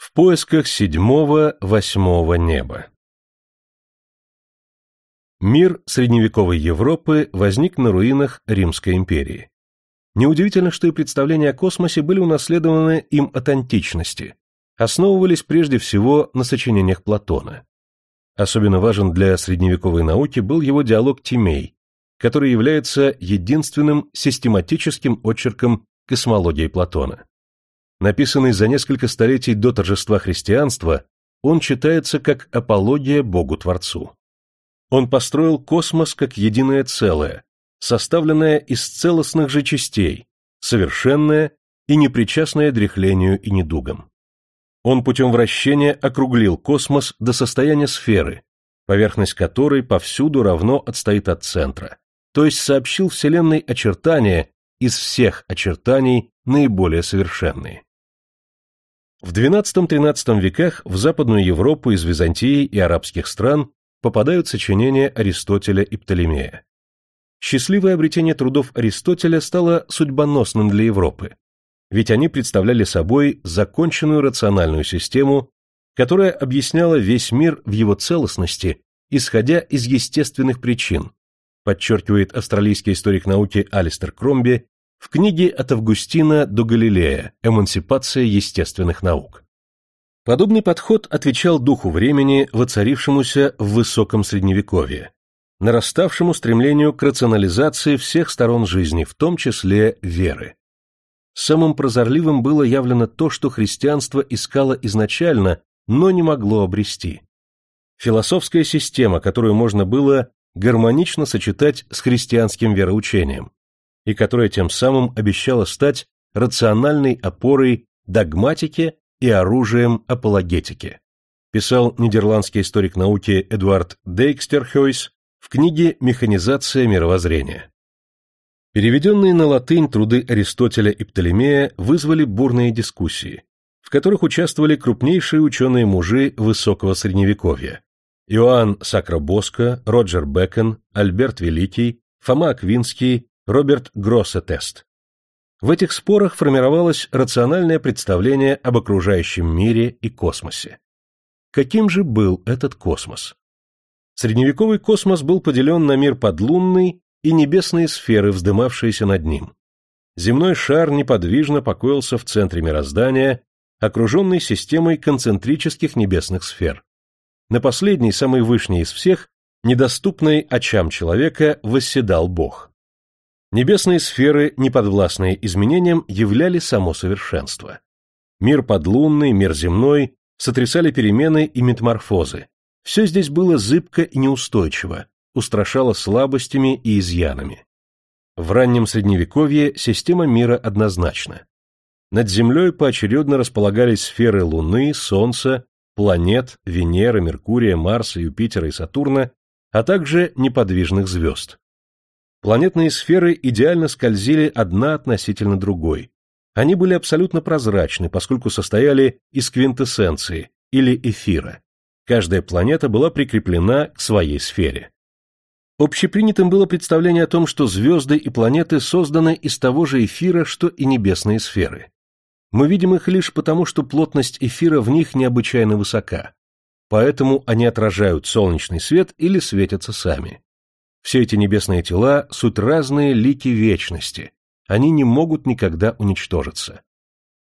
В поисках седьмого-восьмого неба Мир средневековой Европы возник на руинах Римской империи. Неудивительно, что и представления о космосе были унаследованы им от античности, основывались прежде всего на сочинениях Платона. Особенно важен для средневековой науки был его диалог Тимей, который является единственным систематическим очерком космологии Платона. Написанный за несколько столетий до торжества христианства, он читается как апология Богу-творцу. Он построил космос как единое целое, составленное из целостных же частей, совершенное и непричастное дряхлению и недугам. Он путем вращения округлил космос до состояния сферы, поверхность которой повсюду равно отстоит от центра, то есть сообщил Вселенной очертания из всех очертаний наиболее совершенные. В XII-XIII веках в Западную Европу из Византии и арабских стран попадают сочинения Аристотеля и Птолемея. Счастливое обретение трудов Аристотеля стало судьбоносным для Европы, ведь они представляли собой законченную рациональную систему, которая объясняла весь мир в его целостности, исходя из естественных причин, подчеркивает австралийский историк науки Алистер Кромби в книге «От Августина до Галилея. Эмансипация естественных наук». Подобный подход отвечал духу времени, воцарившемуся в высоком средневековье, нараставшему стремлению к рационализации всех сторон жизни, в том числе веры. Самым прозорливым было явлено то, что христианство искало изначально, но не могло обрести. Философская система, которую можно было гармонично сочетать с христианским вероучением, и которая тем самым обещала стать рациональной опорой догматики и оружием апологетики, писал нидерландский историк науки Эдуард Дейкстерхойс в книге «Механизация мировоззрения». Переведенные на латынь труды Аристотеля и Птолемея вызвали бурные дискуссии, в которых участвовали крупнейшие ученые-мужи высокого средневековья Иоанн Сакробоско, Роджер Бекон, Альберт Великий, Фома Аквинский, Роберт Гроссетест. В этих спорах формировалось рациональное представление об окружающем мире и космосе. Каким же был этот космос? Средневековый космос был поделен на мир подлунный и небесные сферы, вздымавшиеся над ним. Земной шар неподвижно покоился в центре мироздания, окруженный системой концентрических небесных сфер. На последней, самой вышней из всех, недоступной очам человека, восседал Бог. Небесные сферы, неподвластные изменениям, являли само совершенство. Мир подлунный, мир земной сотрясали перемены и метаморфозы. Все здесь было зыбко и неустойчиво, устрашало слабостями и изъянами. В раннем Средневековье система мира однозначна. Над Землей поочередно располагались сферы Луны, Солнца, планет, Венеры, Меркурия, Марса, Юпитера и Сатурна, а также неподвижных звезд. Планетные сферы идеально скользили одна относительно другой. Они были абсолютно прозрачны, поскольку состояли из квинтэссенции или эфира. Каждая планета была прикреплена к своей сфере. Общепринятым было представление о том, что звезды и планеты созданы из того же эфира, что и небесные сферы. Мы видим их лишь потому, что плотность эфира в них необычайно высока. Поэтому они отражают солнечный свет или светятся сами. Все эти небесные тела – суть разные лики вечности, они не могут никогда уничтожиться.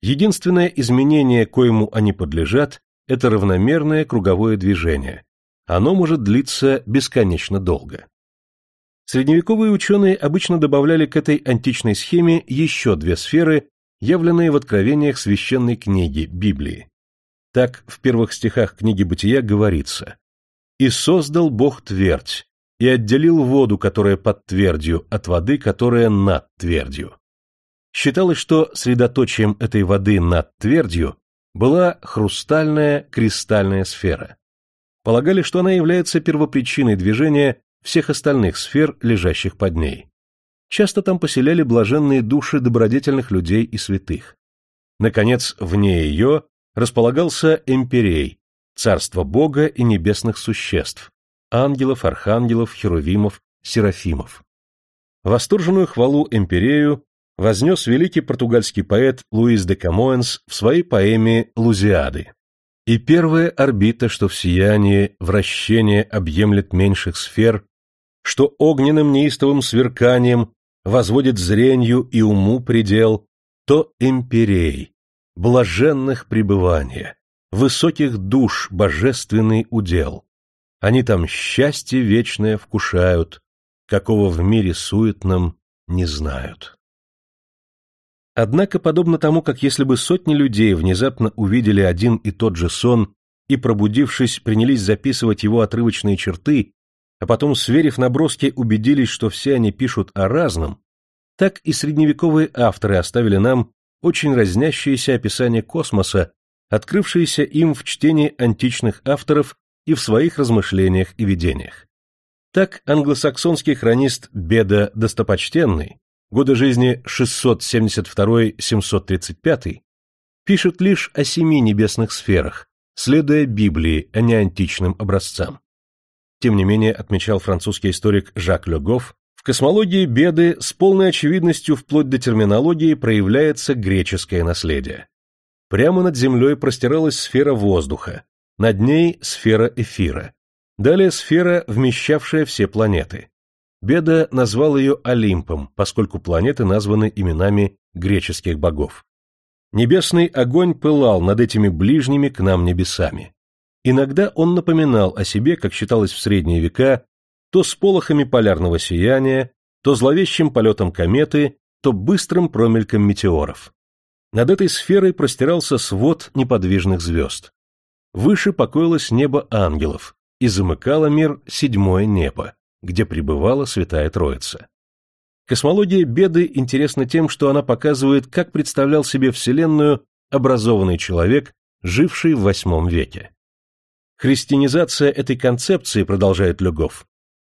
Единственное изменение, коему они подлежат, это равномерное круговое движение. Оно может длиться бесконечно долго. Средневековые ученые обычно добавляли к этой античной схеме еще две сферы, явленные в откровениях священной книги, Библии. Так в первых стихах книги Бытия говорится «И создал Бог твердь, и отделил воду, которая под твердью, от воды, которая над твердью. Считалось, что средоточием этой воды над твердью была хрустальная кристальная сфера. Полагали, что она является первопричиной движения всех остальных сфер, лежащих под ней. Часто там поселяли блаженные души добродетельных людей и святых. Наконец, вне ее располагался Эмперей, царство Бога и небесных существ, ангелов, архангелов, херувимов, серафимов. Восторженную хвалу эмпирею вознес великий португальский поэт Луис де Камоэнс в своей поэме «Лузиады». И первая орбита, что в сиянии вращение объемлет меньших сфер, что огненным неистовым сверканием возводит зренью и уму предел, то эмпирей, блаженных пребыванье, высоких душ божественный удел. Они там счастье вечное вкушают, какого в мире суетном не знают. Однако, подобно тому, как если бы сотни людей внезапно увидели один и тот же сон и, пробудившись, принялись записывать его отрывочные черты, а потом, сверив наброски, убедились, что все они пишут о разном, так и средневековые авторы оставили нам очень разнящиеся описания космоса, открывшиеся им в чтении античных авторов и в своих размышлениях и видениях. Так англосаксонский хронист Беда Достопочтенный, годы жизни 672-735, пишет лишь о семи небесных сферах, следуя Библии, а не античным образцам. Тем не менее, отмечал французский историк Жак Легоф, в космологии Беды с полной очевидностью вплоть до терминологии проявляется греческое наследие. Прямо над Землей простиралась сфера воздуха, над ней сфера эфира, далее сфера, вмещавшая все планеты. Беда назвал ее Олимпом, поскольку планеты названы именами греческих богов. Небесный огонь пылал над этими ближними к нам небесами. Иногда он напоминал о себе, как считалось в средние века, то с полохами полярного сияния, то зловещим полетом кометы, то быстрым промельком метеоров. Над этой сферой простирался свод неподвижных звезд. Выше покоилось небо ангелов, и замыкало мир седьмое небо, где пребывала Святая Троица. Космология Беды интересна тем, что она показывает, как представлял себе Вселенную образованный человек, живший в восьмом веке. Христианизация этой концепции, продолжает Люгов,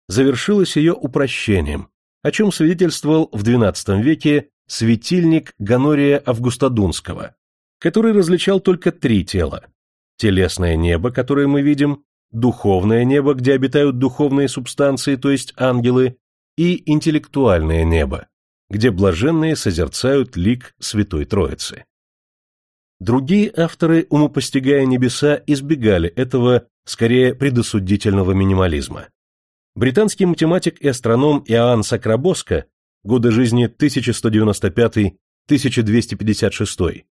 завершилась ее упрощением, о чем свидетельствовал в XII веке светильник Ганория Августодунского, который различал только три тела. Телесное небо, которое мы видим, духовное небо, где обитают духовные субстанции, то есть ангелы, и интеллектуальное небо, где блаженные созерцают лик Святой Троицы. Другие авторы, умопостигая небеса, избегали этого, скорее, предосудительного минимализма. Британский математик и астроном Иоанн Сакрабоско, годы жизни 1195-1256,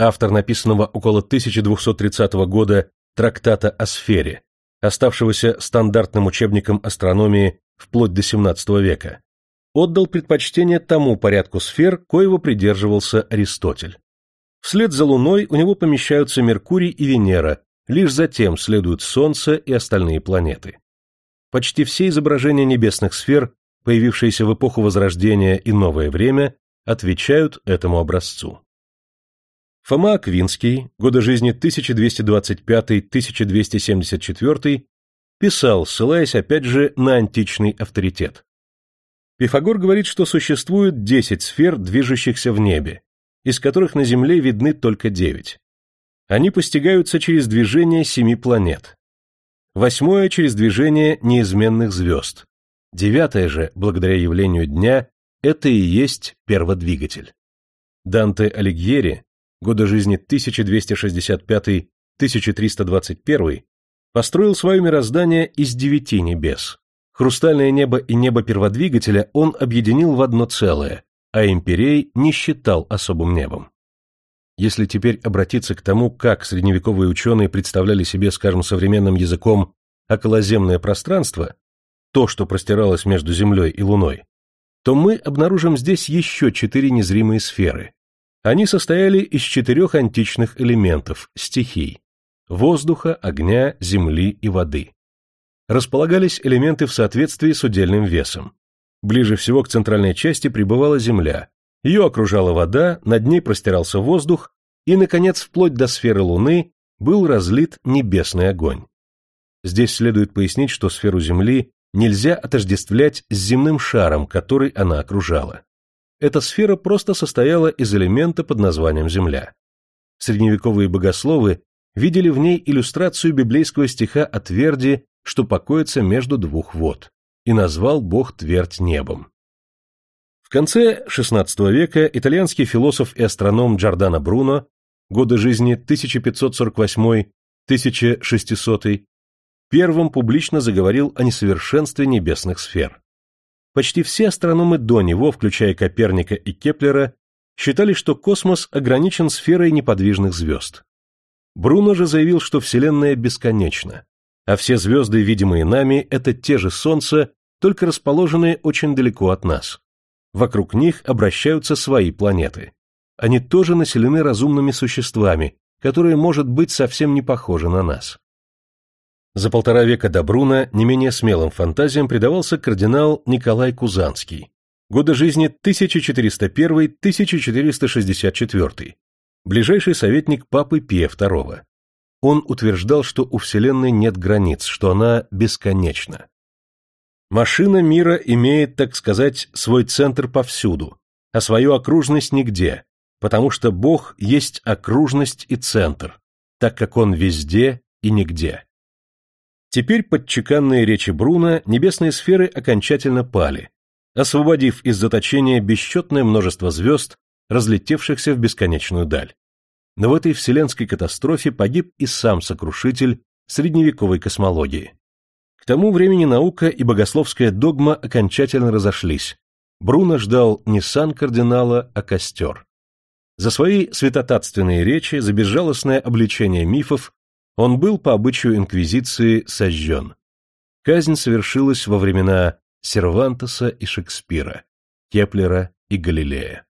автор написанного около 1230 года трактата о сфере, оставшегося стандартным учебником астрономии вплоть до XVII века, отдал предпочтение тому порядку сфер, коего придерживался Аристотель. Вслед за Луной у него помещаются Меркурий и Венера, лишь затем следуют Солнце и остальные планеты. Почти все изображения небесных сфер, появившиеся в эпоху Возрождения и новое время, отвечают этому образцу. Фома Аквинский, годы жизни 1225-1274, писал, ссылаясь опять же на античный авторитет. Пифагор говорит, что существует 10 сфер, движущихся в небе, из которых на Земле видны только девять. Они постигаются через движение семи планет. Восьмое – через движение неизменных звезд. Девятое же, благодаря явлению дня, это и есть перводвигатель. Данте Алигьери, годы жизни 1265-1321, построил свое мироздание из девяти небес. Хрустальное небо и небо перводвигателя он объединил в одно целое, а имперей не считал особым небом. Если теперь обратиться к тому, как средневековые ученые представляли себе, скажем, современным языком околоземное пространство, то, что простиралось между Землей и Луной, то мы обнаружим здесь еще четыре незримые сферы. Они состояли из четырех античных элементов, стихий – воздуха, огня, земли и воды. Располагались элементы в соответствии с удельным весом. Ближе всего к центральной части пребывала Земля, ее окружала вода, над ней простирался воздух, и, наконец, вплоть до сферы Луны был разлит небесный огонь. Здесь следует пояснить, что сферу Земли нельзя отождествлять с земным шаром, который она окружала. Эта сфера просто состояла из элемента под названием Земля. Средневековые богословы видели в ней иллюстрацию библейского стиха о тверди, что покоится между двух вод и назвал Бог твердь небом. В конце XVI века итальянский философ и астроном Джордано Бруно, годы жизни 1600 первым публично заговорил о несовершенстве небесных сфер. Почти все астрономы до него, включая Коперника и Кеплера, считали, что космос ограничен сферой неподвижных звезд. Бруно же заявил, что Вселенная бесконечна, а все звезды, видимые нами, это те же Солнца, только расположенные очень далеко от нас. Вокруг них обращаются свои планеты. Они тоже населены разумными существами, которые, может быть, совсем не похожи на нас. За полтора века до Бруна не менее смелым фантазиям предавался кардинал Николай Кузанский. Годы жизни 1401-1464. Ближайший советник папы Пия II. Он утверждал, что у Вселенной нет границ, что она бесконечна. Машина мира имеет, так сказать, свой центр повсюду, а свою окружность нигде, потому что Бог есть окружность и центр, так как Он везде и нигде. Теперь под чеканные речи Бруна небесные сферы окончательно пали, освободив из заточения бесчетное множество звезд, разлетевшихся в бесконечную даль. Но в этой вселенской катастрофе погиб и сам сокрушитель средневековой космологии. К тому времени наука и богословская догма окончательно разошлись. Бруно ждал не сан кардинала, а костер. За свои святотатственные речи, за безжалостное обличение мифов, он был по обычаю инквизиции сожжен. Казнь совершилась во времена Сервантеса и Шекспира, Кеплера и Галилея.